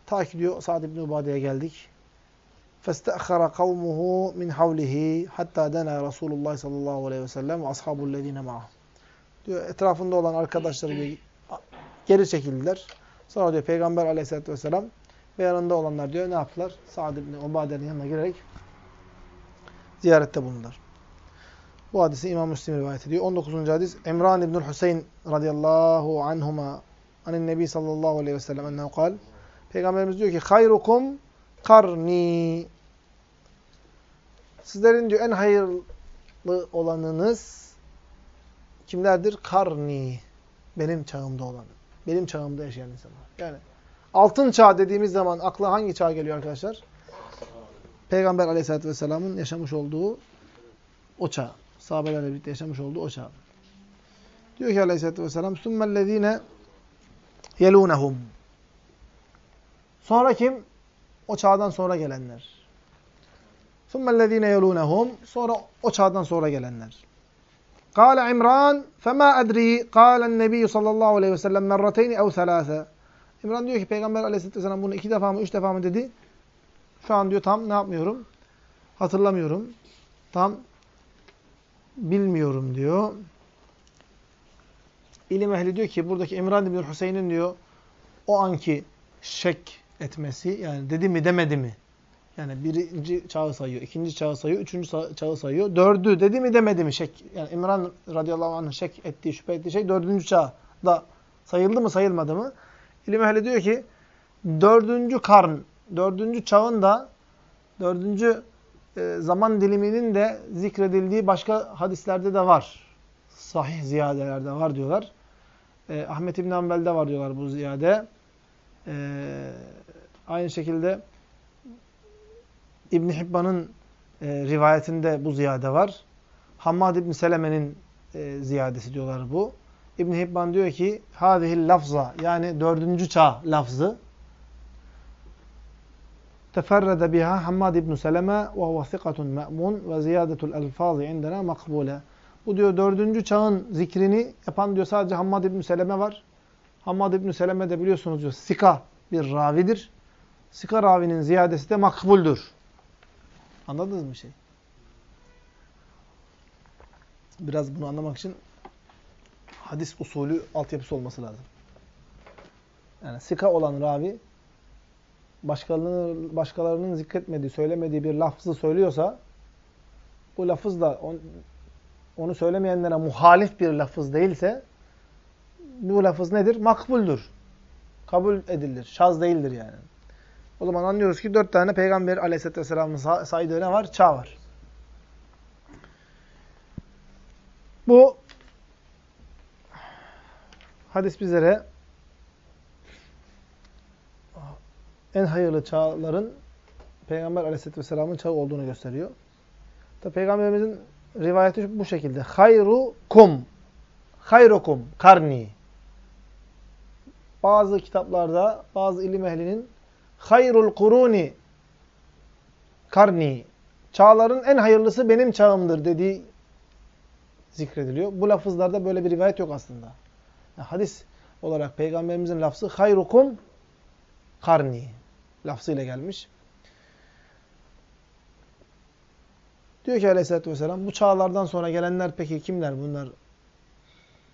Ta ki diyor Sa'd ibn Ubade'ye geldik. فَاسْتَأْخَرَ قَوْمُهُ مِنْ حَوْلِهِ hatta dena Resulullah sallallahu aleyhi ve sellem ve ashabullezine ma'ah. Diyor etrafında olan arkadaşları diyor, geri çekildiler. Sonra diyor Peygamber aleyhissalatü vesselam ve yanında olanlar diyor ne yaptılar? Sa'd ibn Ubade'nin yanına girerek ziyarette bulundular. Bu hadisi İmam Müslim rivayet ediyor. 19. hadis İmran İbnül Hüseyin radıyallahu anhuma anin nebi sallallahu aleyhi ve sellem ennehu kal Peygamberimiz diyor ki hayrukum karni Sizlerin diyor en hayırlı olanınız kimlerdir? Karni. Benim çağımda olan. Benim çağımda yaşayan insanlar. Yani altın çağ dediğimiz zaman akla hangi çağ geliyor arkadaşlar? Peygamber aleyhissalatü vesselamın yaşamış olduğu o çağ. Sahabelerle birlikte yaşamış olduğu o çağ. Diyor ki aleyhissalatü vesselam ثُمَّ الَّذ۪ينَ يَلُونَهُمْ Sonra kim? O çağdan sonra gelenler. ثُمَّ الَّذ۪ينَ يَلُونَهُمْ Sonra o çağdan sonra gelenler. قال İmran فَمَا أَدْرِي قال النبي sallallahu aleyhi ve sellem merrateyn ev thalâse. İmran diyor ki Peygamber aleyhisselatü vesselam bunu iki defa mı, üç defa mı dedi? Şu an diyor tam ne yapmıyorum? Hatırlamıyorum. Tam bilmiyorum diyor. İlim ehli diyor ki buradaki İmran bin Hüseyin'in diyor o anki şek etmesi yani dedi mi demedi mi Yani birinci çağı sayıyor, ikinci çağı sayıyor, üçüncü çağı sayıyor. Dördü dedi mi demedi mi? Şek, yani İmran radıyallahu anh'ın şek ettiği, şüphe ettiği şey dördüncü çağda sayıldı mı sayılmadı mı? İlim ehli diyor ki dördüncü karn, dördüncü çağın da dördüncü e, zaman diliminin de zikredildiği başka hadislerde de var. Sahih ziyadelerde var diyorlar. E, Ahmet İbn Hanbel'de var diyorlar bu ziyade. E, aynı şekilde İbn Hibban'ın e, rivayetinde bu ziyade var. Hammad İbn Seleme'nin e, ziyadesi diyorlar bu. İbn Hibban diyor ki hadihil lafza yani dördüncü çağ lafzı teferrede biha Hammad İbn Seleme ve huve sikatun me'mun ve ziyadetul elfazi indena makbule. Bu diyor dördüncü çağın zikrini yapan diyor sadece Hammad İbn Seleme var. Hammad İbn Seleme de biliyorsunuz diyor sika bir ravidir. Sika ravinin ziyadesi de makbuldür. Anladınız mı şey? Biraz bunu anlamak için hadis usulü altyapısı olması lazım. Yani sika olan ravi başkalarının, başkalarının zikretmediği, söylemediği bir lafzı söylüyorsa bu lafız da on, onu söylemeyenlere muhalif bir lafız değilse bu lafız nedir? Makbuldür. Kabul edilir. Şaz değildir yani. O zaman anlıyoruz ki dört tane Peygamber aleyhisselatü vesselamın saydığı ne var? Çağ var. Bu hadis bizlere en hayırlı çağların Peygamber aleyhisselatü vesselamın çağı olduğunu gösteriyor. Tabi Peygamberimizin rivayeti bu şekilde. Hayrukum hayrukum karni bazı kitaplarda bazı ilim ehlinin hayrul kuruni karni çağların en hayırlısı benim çağımdır dediği zikrediliyor. Bu lafızlarda böyle bir rivayet yok aslında. Yani hadis olarak peygamberimizin lafzı hayrukum karni lafzıyla gelmiş. Diyor ki aleyhissalatü vesselam bu çağlardan sonra gelenler peki kimler bunlar?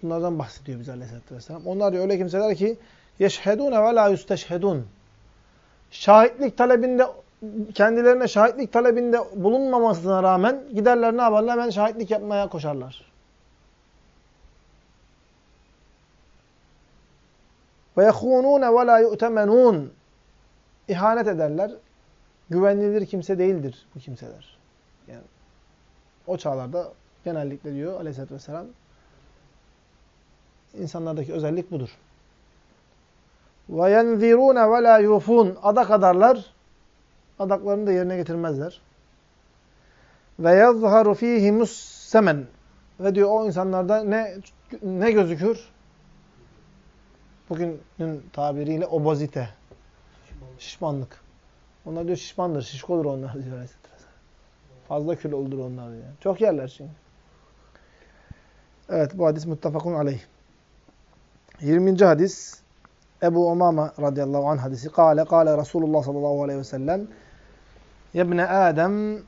Bunlardan bahsediyor bize aleyhissalatü vesselam. Onlar diyor öyle kimseler ki yeşhedûne ve lâ yüsteşhedûn şahitlik talebinde kendilerine şahitlik talebinde bulunmamasına rağmen giderler ne yaparlar? Hemen şahitlik yapmaya koşarlar. Ve yehûnûne ve lâ yu'temenûn İhanet ederler. Güvenilir kimse değildir bu kimseler. Yani o çağlarda genellikle diyor aleyhissalatü vesselam insanlardaki özellik budur. Ve la yufun. Adak adarlar. Adaklarını da yerine getirmezler. Yazharu fihi mussemen. Ve diyor o insanlarda ne ne gözükür? Bugünün tabiriyle obozite. Şişmanlık. Onlar diyor şişmandır, şişkodur onlar [laughs] diyor Fazla kilo olur onlar diyor. Çok yerler çünkü. Evet bu hadis muttafakun aleyh. 20. hadis Ebu Umama radıyallahu anh hadisi. Kale, kale Resulullah sallallahu aleyhi ve sellem Yebne Adem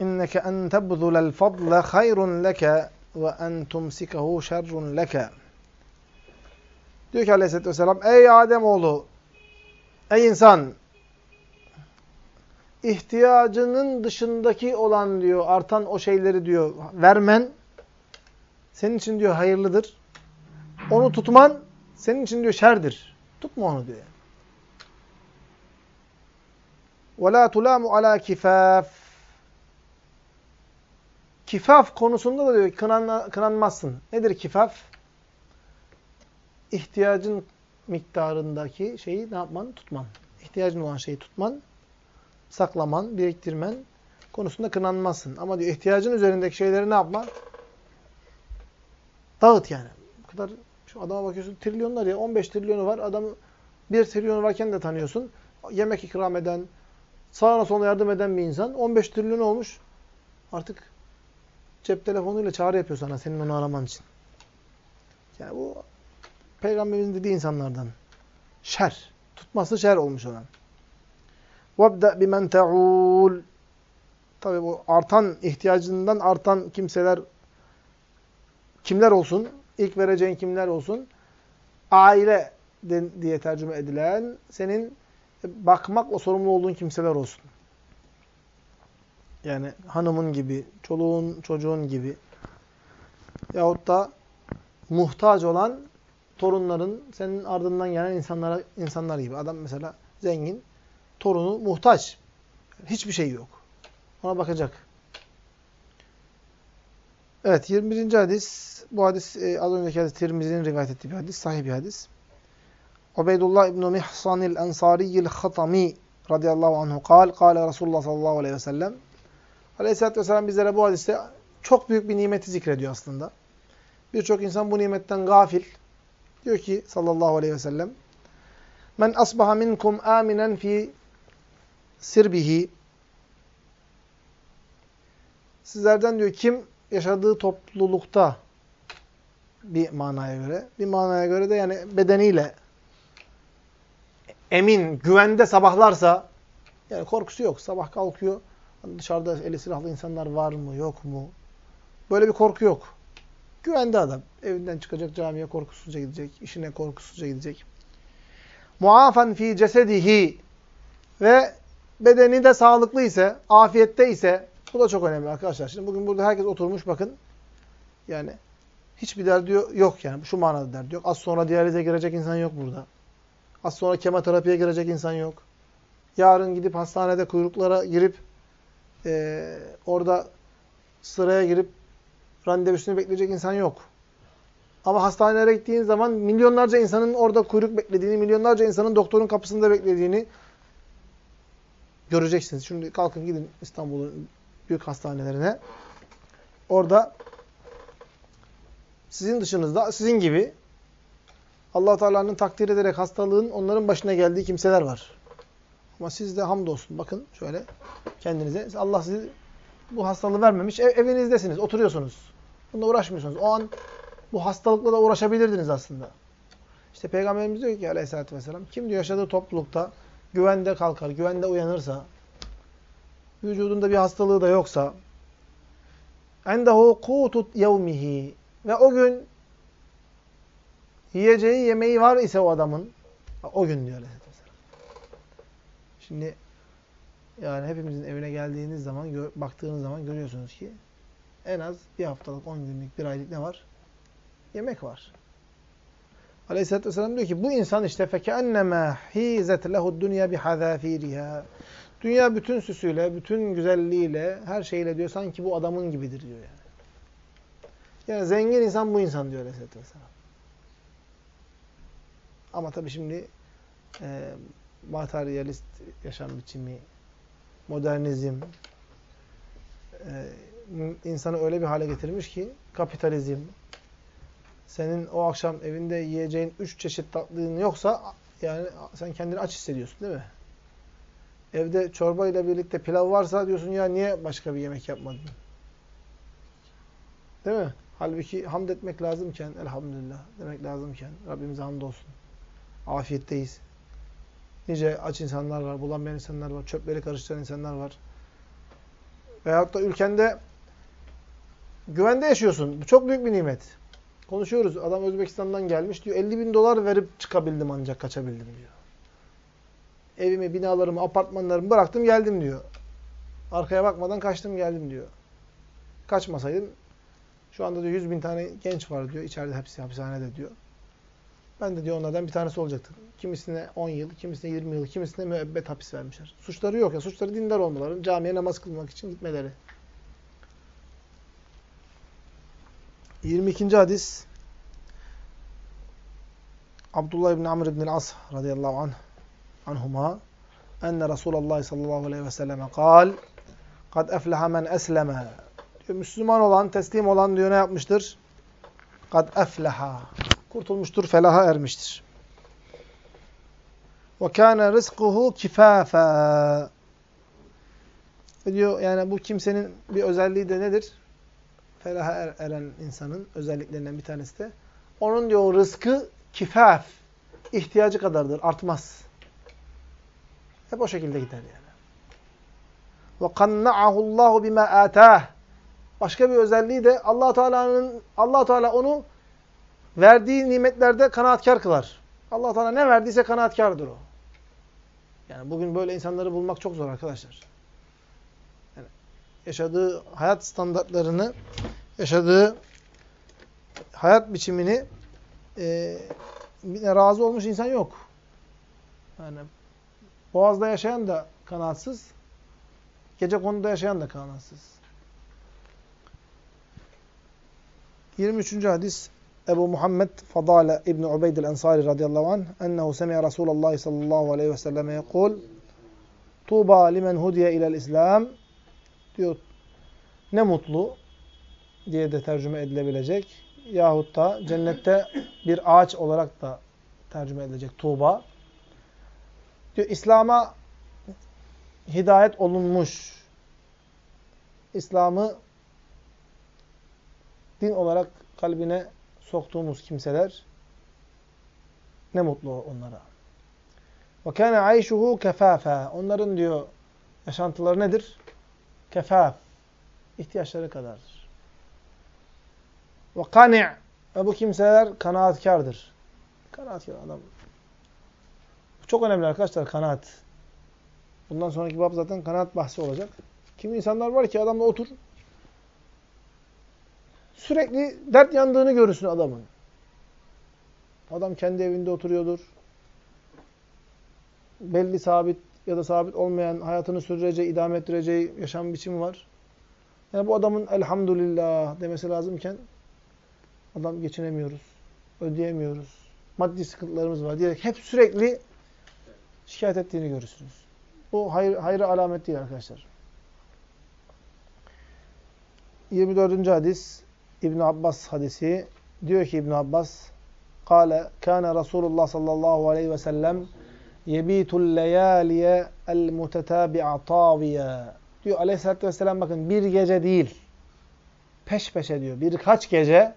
inneke en tebzulel fadle hayrun leke ve en tumsikehu şerrun leke. Diyor ki aleyhissalatü vesselam, ey Adem oğlu, ey insan, ihtiyacının dışındaki olan diyor, artan o şeyleri diyor, vermen, senin için diyor hayırlıdır. Onu tutman senin için diyor şerdir. Tutma onu diyor. وَلَا تُلَامُ عَلَى كِفَافٍ Kifaf konusunda da diyor kınan, kınanmazsın. Nedir kifaf? İhtiyacın miktarındaki şeyi ne yapman? Tutman. İhtiyacın olan şeyi tutman, saklaman, biriktirmen konusunda kınanmazsın. Ama diyor ihtiyacın üzerindeki şeyleri ne yapma? Dağıt yani. Bu kadar şu adama bakıyorsun trilyonlar ya 15 trilyonu var. Adamı 1 trilyonu varken de tanıyorsun. Yemek ikram eden, sağına soluna yardım eden bir insan. 15 trilyon olmuş. Artık cep telefonuyla çağrı yapıyor sana senin onu araman için. Yani bu Peygamberimizin dediği insanlardan. Şer. Tutması şer olmuş olan. وَبْدَأْ بِمَنْ تَعُولُ Tabi bu artan ihtiyacından artan kimseler kimler olsun? İlk vereceğin kimler olsun? Aile diye tercüme edilen, senin bakmakla sorumlu olduğun kimseler olsun. Yani hanımın gibi, çoluğun, çocuğun gibi. Yahut da muhtaç olan torunların senin ardından gelen insanlara insanlar gibi. Adam mesela zengin, torunu muhtaç. Hiçbir şey yok. Ona bakacak. Evet 21. hadis. Bu hadis e, az önceki hadis Tirmizi'nin rivayet ettiği bir hadis. Sahih bir hadis. Ubeydullah ibn Mihsanil Ensariyil Hatami radıyallahu anhu kal. Kale Resulullah sallallahu aleyhi ve sellem. Aleyhisselatü vesselam bizlere bu hadiste çok büyük bir nimeti zikrediyor aslında. Birçok insan bu nimetten gafil. Diyor ki sallallahu aleyhi ve sellem. Men asbaha minkum aminen fi sirbihi. Sizlerden diyor kim yaşadığı toplulukta bir manaya göre, bir manaya göre de yani bedeniyle emin, güvende sabahlarsa yani korkusu yok. Sabah kalkıyor. Dışarıda eli silahlı insanlar var mı, yok mu? Böyle bir korku yok. Güvende adam. Evinden çıkacak camiye korkusuzca gidecek. işine korkusuzca gidecek. Muafen fi cesedihi ve bedeni de sağlıklı ise, afiyette ise bu da çok önemli arkadaşlar. Şimdi bugün burada herkes oturmuş bakın. Yani hiçbir derdi yok yani. Şu manada derdi yok. Az sonra diyalize girecek insan yok burada. Az sonra kemoterapiye girecek insan yok. Yarın gidip hastanede kuyruklara girip e, orada sıraya girip randevusunu bekleyecek insan yok. Ama hastanelere gittiğin zaman milyonlarca insanın orada kuyruk beklediğini, milyonlarca insanın doktorun kapısında beklediğini göreceksiniz. Şimdi kalkın gidin İstanbul'un büyük hastanelerine. Orada sizin dışınızda, sizin gibi allah Teala'nın takdir ederek hastalığın onların başına geldiği kimseler var. Ama siz de hamdolsun. Bakın şöyle kendinize. Allah sizi bu hastalığı vermemiş. Ev, evinizdesiniz, oturuyorsunuz. Bununla uğraşmıyorsunuz. O an bu hastalıkla da uğraşabilirdiniz aslında. İşte Peygamberimiz diyor ki aleyhissalatü vesselam, kim diyor yaşadığı toplulukta güvende kalkar, güvende uyanırsa, vücudunda bir hastalığı da yoksa, endehu kutut yevmihi ve o gün yiyeceği yemeği var ise o adamın, o gün diyor aleyhissalatü vesselam. Şimdi yani hepimizin evine geldiğiniz zaman, baktığınız zaman görüyorsunuz ki en az bir haftalık, on günlük, bir aylık ne var? Yemek var. Aleyhisselatü Vesselam diyor ki bu insan işte فَكَأَنَّمَا حِيزَتْ لَهُ الدُّنْيَا بِحَذَافِيرِهَا Dünya bütün süsüyle, bütün güzelliğiyle, her şeyle diyor sanki bu adamın gibidir diyor yani. Yani zengin insan bu insan diyor Aleyhisselatü Vesselam. Ama tabii şimdi e, materyalist yaşam biçimi, modernizm, e, insanı öyle bir hale getirmiş ki kapitalizm, senin o akşam evinde yiyeceğin üç çeşit tatlının yoksa yani sen kendini aç hissediyorsun değil mi? Evde çorba ile birlikte pilav varsa diyorsun ya niye başka bir yemek yapmadın? Değil mi? Halbuki hamd etmek lazımken elhamdülillah demek lazımken Rabbimize hamdolsun. Afiyetteyiz. Nice aç insanlar var, bulamayan insanlar var, çöpleri karıştıran insanlar var. Veyahut da ülkende güvende yaşıyorsun. Bu çok büyük bir nimet. Konuşuyoruz. Adam Özbekistan'dan gelmiş diyor. 50 bin dolar verip çıkabildim ancak kaçabildim diyor. Evimi, binalarımı, apartmanlarımı bıraktım geldim diyor. Arkaya bakmadan kaçtım geldim diyor. Kaçmasaydım şu anda diyor 100 bin tane genç var diyor. içeride hepsi hapishanede diyor. Ben de diyor onlardan bir tanesi olacaktım. Kimisine 10 yıl, kimisine 20 yıl, kimisine müebbet hapis vermişler. Suçları yok ya. Suçları dindar olmaları, camiye namaz kılmak için gitmeleri. 22. hadis Abdullah ibn Amr ibn al-As radıyallahu anh anhuma enne Resulullah sallallahu aleyhi ve selleme kal kad efleha men esleme Müslüman olan, teslim olan diyor ne yapmıştır? Kad efleha kurtulmuştur, felaha ermiştir. Ve kâne rızkuhu kifâfâ diyor yani bu kimsenin bir özelliği de nedir? Felaha er, eren insanın özelliklerinden bir tanesi de onun diyor rızkı kifaf, ihtiyacı kadardır, artmaz. Hep o şekilde gider yani. Kanna'ahu Allahu bima atah. Başka bir özelliği de Allah Teala'nın Allah Teala onu verdiği nimetlerde kanaatkar kılar. Allah Teala ne verdiyse kanaatkardır o. Yani bugün böyle insanları bulmak çok zor arkadaşlar. Yaşadığı hayat standartlarını, yaşadığı hayat biçimini e, razı olmuş insan yok. Yani Boğaz'da yaşayan da kanatsız, gece konuda yaşayan da kanatsız. 23. hadis Ebu Muhammed Fadale İbni Ubeyd el-Ensari radıyallahu anh ennehu semi'a Resulullah sallallahu aleyhi ve selleme yekul Tuğba limen hudiye ilel İslam diyor ne mutlu diye de tercüme edilebilecek. Yahut da cennette bir ağaç olarak da tercüme edilecek Tuğba. Diyor İslam'a hidayet olunmuş. İslam'ı din olarak kalbine soktuğumuz kimseler ne mutlu onlara. Ve kana ayşuhu kefafa. Onların diyor yaşantıları nedir? Kefaf. İhtiyaçları kadardır. Ve kani' ve bu kimseler kanaatkardır. Kanaatkar adam. Bu çok önemli arkadaşlar kanaat. Bundan sonraki bab zaten kanaat bahsi olacak. Kimi insanlar var ki adamla otur. Sürekli dert yandığını görürsün adamın. Adam kendi evinde oturuyordur. Belli sabit ya da sabit olmayan hayatını sürdüreceği, idame ettireceği yaşam biçimi var. Yani bu adamın elhamdülillah demesi lazımken adam geçinemiyoruz, ödeyemiyoruz, maddi sıkıntılarımız var diyerek hep sürekli şikayet ettiğini görürsünüz. Bu hayır, hayır alamet değil arkadaşlar. 24. hadis İbn Abbas hadisi diyor ki İbn Abbas Kale kana Resulullah sallallahu aleyhi ve sellem yebitul leyaliye el mutetabi'a taviya diyor aleyhissalatü vesselam bakın bir gece değil peş peşe diyor birkaç gece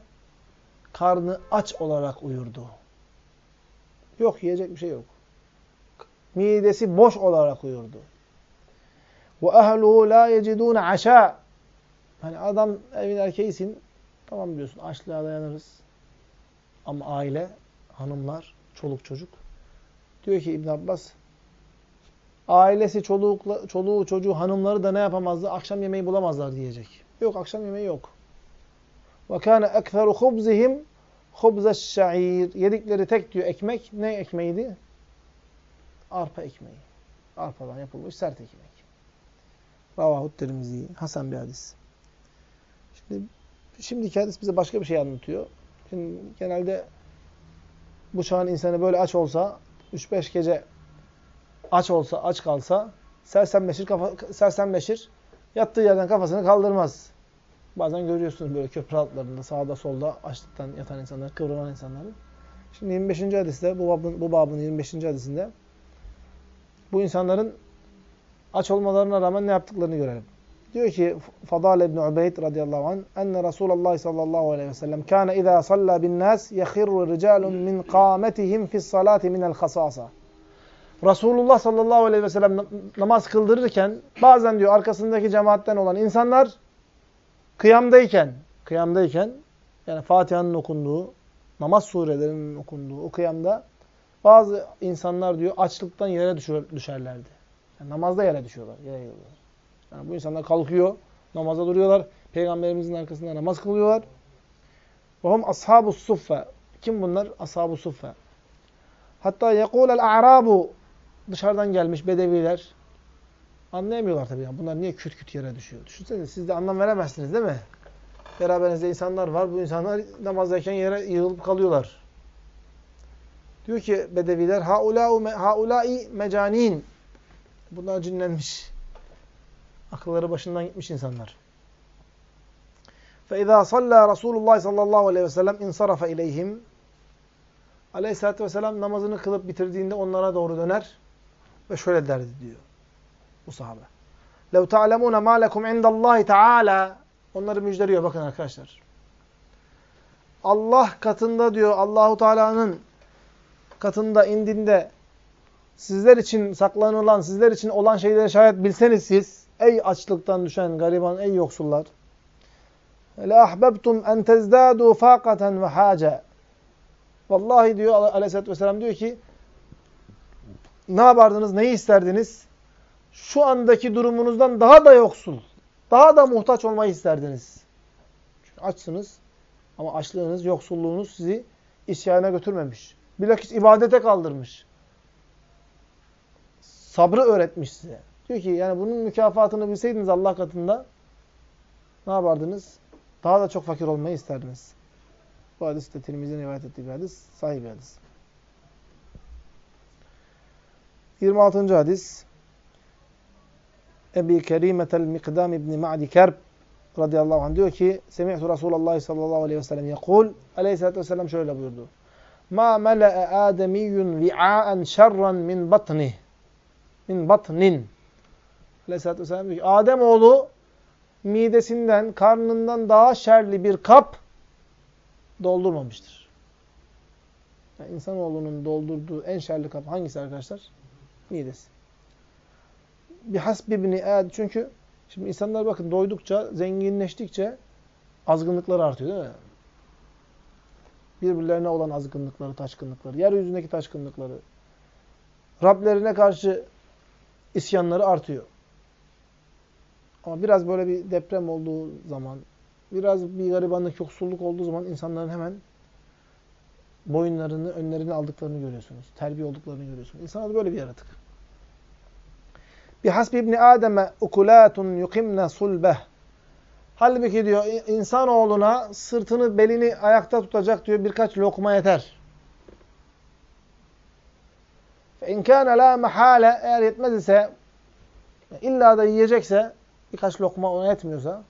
karnı aç olarak uyurdu. Yok yiyecek bir şey yok. Midesi boş olarak uyurdu. Ve ehluhu la yecidun aşa. Hani adam evin erkeğisin. Tamam diyorsun açlığa dayanırız. Ama aile, hanımlar, çoluk çocuk. Diyor ki İbn Abbas ailesi, çoluk, çoluğu, çocuğu, hanımları da ne yapamazdı? Akşam yemeği bulamazlar diyecek. Yok akşam yemeği yok. Ve kana ekferu hubzihim hubzeş şa'ir. Yedikleri tek diyor ekmek ne ekmeğiydi? Arpa ekmeği. Arpadan yapılmış sert ekmek. Ravahut Tirmizi. Hasan bir hadis. Şimdi şimdiki hadis bize başka bir şey anlatıyor. Şimdi genelde bu çağın insanı böyle aç olsa, 3-5 gece aç olsa, aç kalsa, sersemleşir, kafa, sersemleşir, yattığı yerden kafasını kaldırmaz. Bazen görüyorsunuz böyle köprü altlarında, sağda solda açlıktan yatan insanlar, kıvranan insanları. Şimdi 25. hadiste, bu babın, bu babın 25. hadisinde bu insanların aç olmalarına rağmen ne yaptıklarını görelim. Diyor ki Fadal ibn Ubeyd radıyallahu anh enne Resulullah sallallahu aleyhi ve sellem kana iza salla bin nas yahirru ricalun min qametihim fi's salati minel khasasa. Resulullah sallallahu aleyhi ve sellem namaz kıldırırken bazen diyor arkasındaki cemaatten olan insanlar kıyamdayken kıyamdayken yani Fatiha'nın okunduğu, namaz surelerinin okunduğu o kıyamda bazı insanlar diyor açlıktan yere düşerlerdi. Yani namazda yere düşüyorlar, yere yığılıyorlar. Yani bu insanlar kalkıyor, namaza duruyorlar. Peygamberimizin arkasında namaz kılıyorlar. Vahum ashabu suffe. Kim bunlar? Ashabu suffe. Hatta yekulel a'rabu dışarıdan gelmiş bedeviler. Anlayamıyorlar tabii. Yani. Bunlar niye küt küt yere düşüyor? Düşünsenize siz de anlam veremezsiniz değil mi? Beraberinizde insanlar var. Bu insanlar namazdayken yere yığılıp kalıyorlar. Diyor ki bedeviler haulai mecanin. Bunlar cinlenmiş. Akılları başından gitmiş insanlar. فَاِذَا صَلَّى رَسُولُ اللّٰهِ sallallahu aleyhi ve sellem اِنْصَرَفَ اِلَيْهِمْ Aleyhisselatü vesselam namazını kılıp bitirdiğinde onlara doğru döner ve şöyle derdi diyor bu sahabe. لَوْ تَعْلَمُونَ مَا لَكُمْ عِنْدَ اللّٰهِ تَعَالَى Onları müjdeliyor bakın arkadaşlar. Allah katında diyor Allahu Teala'nın katında indinde sizler için saklanılan, sizler için olan şeyleri şayet bilseniz siz Ey açlıktan düşen gariban, ey yoksullar. La ahbabtum en tezdadu faqaten ve hace. Vallahi diyor Aleyhisselatü Vesselam diyor ki ne yapardınız, neyi isterdiniz? Şu andaki durumunuzdan daha da yoksul, daha da muhtaç olmayı isterdiniz. Çünkü açsınız ama açlığınız, yoksulluğunuz sizi isyana götürmemiş. Bilakis ibadete kaldırmış. Sabrı öğretmiş size. Diyor ki yani bunun mükafatını bilseydiniz Allah katında ne yapardınız? Daha da çok fakir olmayı isterdiniz. Bu hadis de Tirmizi'nin rivayet ettiği bir hadis. Sahih bir hadis. 26. hadis Ebi Kerimetel Mikdam İbni Ma'di Kerb radıyallahu anh diyor ki Semi'tu Resulullah sallallahu aleyhi ve sellem yekul aleyhissalatü vesselam şöyle buyurdu. Ma mele'e ademiyyun vi'a'en şerran min batnih min batnin aleyhissalatü vesselam diyor ki Ademoğlu midesinden, karnından daha şerli bir kap doldurmamıştır. Yani insanoğlunun doldurduğu en şerli kap hangisi arkadaşlar? Midesi. Bir hasbi ibni ad çünkü şimdi insanlar bakın doydukça, zenginleştikçe azgınlıkları artıyor değil mi? Birbirlerine olan azgınlıkları, taşkınlıkları, yeryüzündeki taşkınlıkları, Rablerine karşı isyanları artıyor. Ama biraz böyle bir deprem olduğu zaman, biraz bir garibanlık, yoksulluk olduğu zaman insanların hemen boyunlarını, önlerini aldıklarını görüyorsunuz. Terbiye olduklarını görüyorsunuz. İnsanlar böyle bir yaratık. Bir hasbi ibni Adem'e ukulatun yukimne sulbeh. Halbuki diyor insanoğluna sırtını, belini ayakta tutacak diyor birkaç lokma yeter. İn kana la mahale eğer yetmez ise illa da yiyecekse birkaç lokma ona yetmiyorsa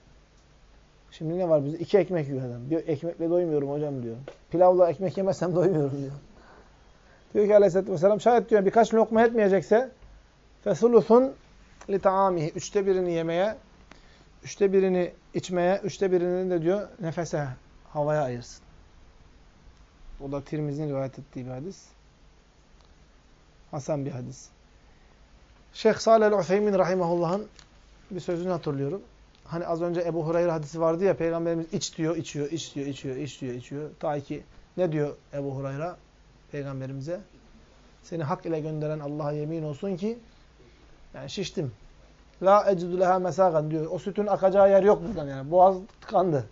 şimdi ne var bizde? İki ekmek yiyor adam. Diyor ekmekle doymuyorum hocam diyor. Pilavla ekmek yemezsem [laughs] doymuyorum diyor. Diyor ki aleyhissalatü vesselam şayet diyor birkaç lokma yetmeyecekse fesulusun li taamihi. Üçte birini yemeye, üçte birini içmeye, üçte birini de diyor nefese, havaya ayırsın. O da Tirmizi'nin rivayet ettiği bir hadis. Hasan bir hadis. Şeyh Salih el-Utheymin rahimahullah'ın bir sözünü hatırlıyorum. Hani az önce Ebu Hureyre hadisi vardı ya Peygamberimiz iç diyor, içiyor, iç diyor, içiyor, iç diyor, içiyor. Ta ki ne diyor Ebu Hureyre Peygamberimize? Seni hak ile gönderen Allah'a yemin olsun ki yani şiştim. La ecidu leha mesagan diyor. O sütün akacağı yer yok buradan yani. Boğaz tıkandı.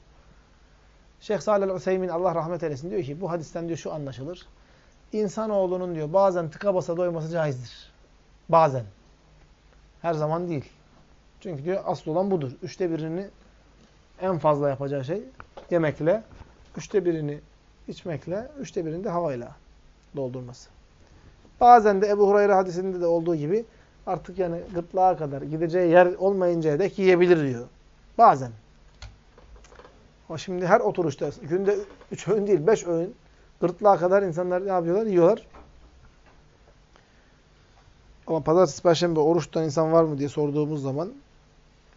Şeyh Salih el-Useymin Allah rahmet eylesin diyor ki bu hadisten diyor şu anlaşılır. İnsanoğlunun diyor bazen tıka basa doyması caizdir. Bazen. Her zaman değil. Çünkü diyor asıl olan budur. Üçte birini en fazla yapacağı şey yemekle, üçte birini içmekle, üçte birini de havayla doldurması. Bazen de Ebu Hureyre hadisinde de olduğu gibi artık yani gırtlağa kadar gideceği yer olmayıncaya dek yiyebilir diyor. Bazen. Ama şimdi her oturuşta günde üç öğün değil beş öğün gırtlağa kadar insanlar ne yapıyorlar? Yiyorlar. Ama pazartesi, perşembe oruç insan var mı diye sorduğumuz zaman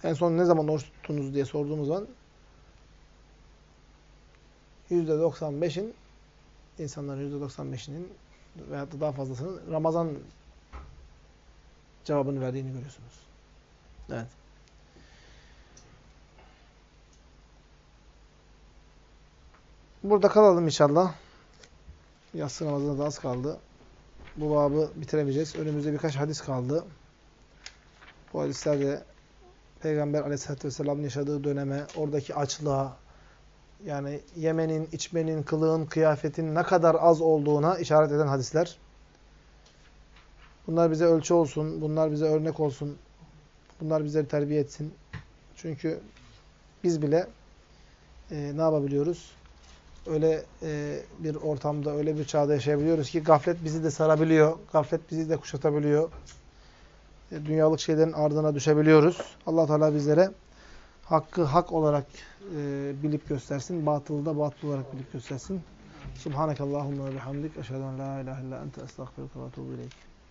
en son ne zaman oruç tuttunuz diye sorduğumuz zaman %95'in insanların %95'inin veyahut da daha fazlasının Ramazan cevabını verdiğini görüyorsunuz. Evet. Burada kalalım inşallah. Yatsı namazına da az kaldı. Bu babı bitiremeyeceğiz. Önümüzde birkaç hadis kaldı. Bu hadislerde Peygamber aleyhissalatü vesselam'ın yaşadığı döneme, oradaki açlığa, yani yemenin, içmenin, kılığın, kıyafetin ne kadar az olduğuna işaret eden hadisler. Bunlar bize ölçü olsun, bunlar bize örnek olsun, bunlar bizleri terbiye etsin. Çünkü biz bile e, ne yapabiliyoruz? Öyle e, bir ortamda, öyle bir çağda yaşayabiliyoruz ki gaflet bizi de sarabiliyor, gaflet bizi de kuşatabiliyor. Dünyalık şeylerin ardına düşebiliyoruz. allah Teala bizlere hakkı hak olarak e, bilip göstersin, batılı da batıl olarak bilip göstersin. Subhanakallahumma ve bihamdik. Eşhedü en la ilahe illa ente estağfiruke ve etûbü ileyk.